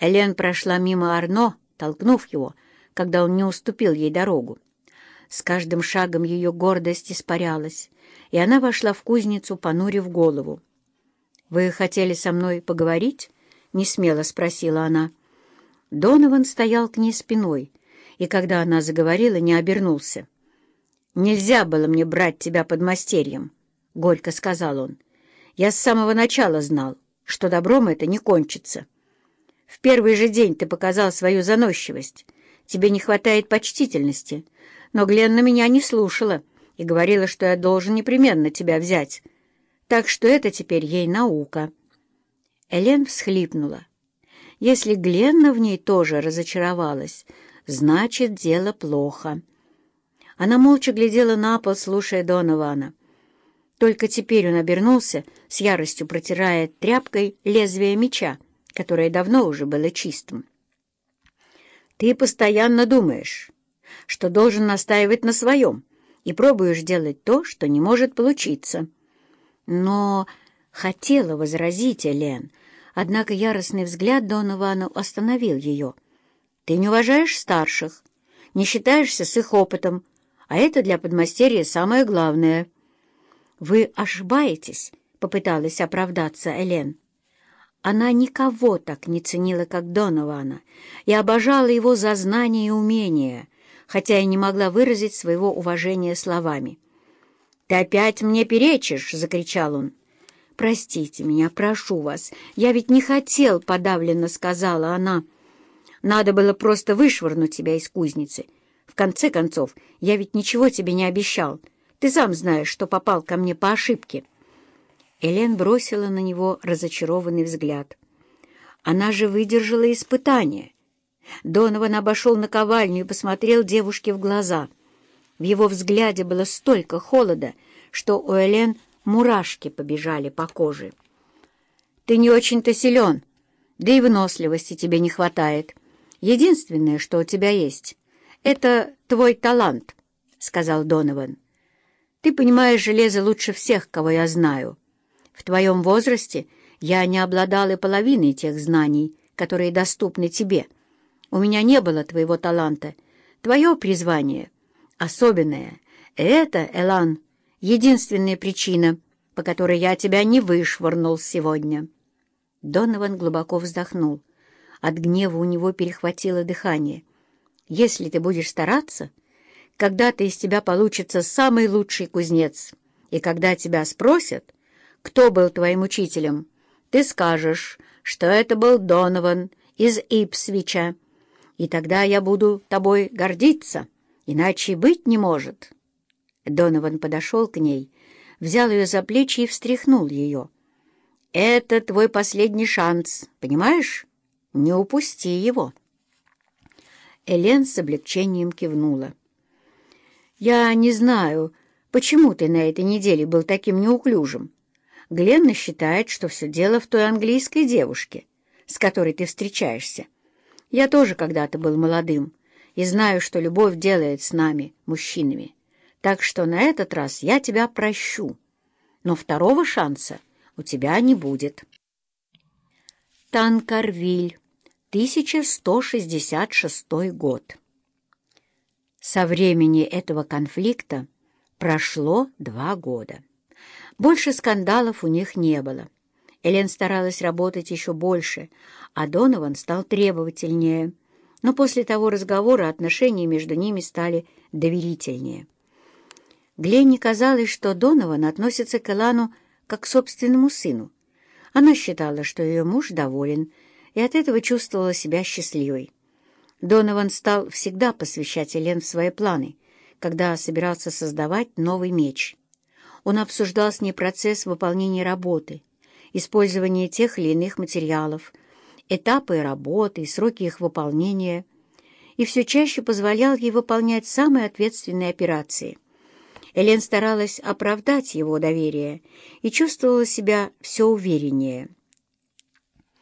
Элен прошла мимо Арно, толкнув его, когда он не уступил ей дорогу. С каждым шагом ее гордость испарялась, и она вошла в кузницу, понурив голову. «Вы хотели со мной поговорить?» — несмело спросила она. Донован стоял к ней спиной, и когда она заговорила, не обернулся. «Нельзя было мне брать тебя под мастерьем», — горько сказал он. «Я с самого начала знал, что добром это не кончится. В первый же день ты показал свою заносчивость. Тебе не хватает почтительности. Но Гленна меня не слушала и говорила, что я должен непременно тебя взять. Так что это теперь ей наука». Элен всхлипнула. Если Гленна в ней тоже разочаровалась, значит, дело плохо. Она молча глядела на пол, слушая Донована. Только теперь он обернулся, с яростью протирая тряпкой лезвие меча, которое давно уже было чистым. «Ты постоянно думаешь, что должен настаивать на своем, и пробуешь делать то, что не может получиться». Но хотела возразить Элен, однако яростный взгляд Донована остановил ее. «Ты не уважаешь старших, не считаешься с их опытом, а это для подмастерья самое главное». «Вы ошибаетесь», — попыталась оправдаться Элен. Она никого так не ценила, как Донована, и обожала его за знания и умения, хотя и не могла выразить своего уважения словами. «Ты опять мне перечишь!» — закричал он. «Простите меня, прошу вас, я ведь не хотел», — подавленно сказала она. «Надо было просто вышвырнуть тебя из кузницы. В конце концов, я ведь ничего тебе не обещал». Ты сам знаешь, что попал ко мне по ошибке». Элен бросила на него разочарованный взгляд. Она же выдержала испытание. Донован обошел наковальню и посмотрел девушке в глаза. В его взгляде было столько холода, что у Элен мурашки побежали по коже. «Ты не очень-то силен, да и выносливости тебе не хватает. Единственное, что у тебя есть, — это твой талант», — сказал Донован. Ты понимаешь железо лучше всех, кого я знаю. В твоем возрасте я не обладал и половиной тех знаний, которые доступны тебе. У меня не было твоего таланта. Твое призвание особенное. это, Элан, единственная причина, по которой я тебя не вышвырнул сегодня». Донован глубоко вздохнул. От гнева у него перехватило дыхание. «Если ты будешь стараться...» когда-то из тебя получится самый лучший кузнец. И когда тебя спросят, кто был твоим учителем, ты скажешь, что это был Донован из Ипсвича. И тогда я буду тобой гордиться, иначе быть не может». Донован подошел к ней, взял ее за плечи и встряхнул ее. «Это твой последний шанс, понимаешь? Не упусти его». Элен с облегчением кивнула. «Я не знаю, почему ты на этой неделе был таким неуклюжим. Гленна считает, что все дело в той английской девушке, с которой ты встречаешься. Я тоже когда-то был молодым и знаю, что любовь делает с нами, мужчинами. Так что на этот раз я тебя прощу, но второго шанса у тебя не будет». Танкарвиль, 1166 год. Со времени этого конфликта прошло два года. Больше скандалов у них не было. Элен старалась работать еще больше, а Донован стал требовательнее. Но после того разговора отношения между ними стали доверительнее. Гленне казалось, что Донован относится к Элану как к собственному сыну. Она считала, что ее муж доволен, и от этого чувствовала себя счастливой. Донован стал всегда посвящать Элен в свои планы, когда собирался создавать новый меч. Он обсуждал с ней процесс выполнения работы, использование тех или иных материалов, этапы работы и сроки их выполнения, и все чаще позволял ей выполнять самые ответственные операции. Элен старалась оправдать его доверие и чувствовала себя все увереннее.